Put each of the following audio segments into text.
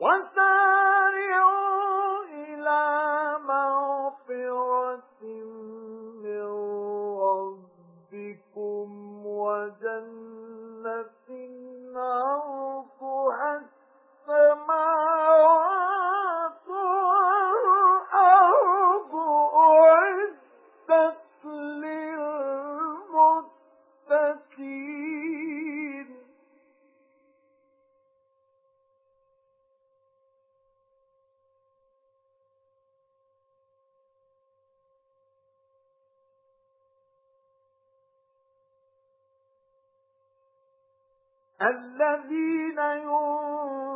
وَسَارِعُوا إِلَى مَغْفِرَةٍ مِّن رَّبِّكُمْ وَجَنَّةٍ الَّذِينَ يُنفِقُونَ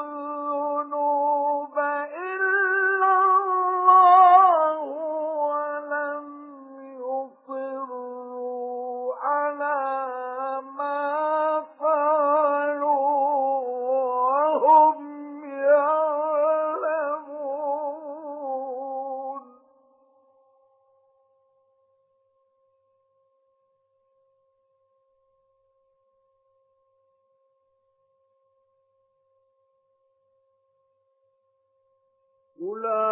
أُولَئِكَ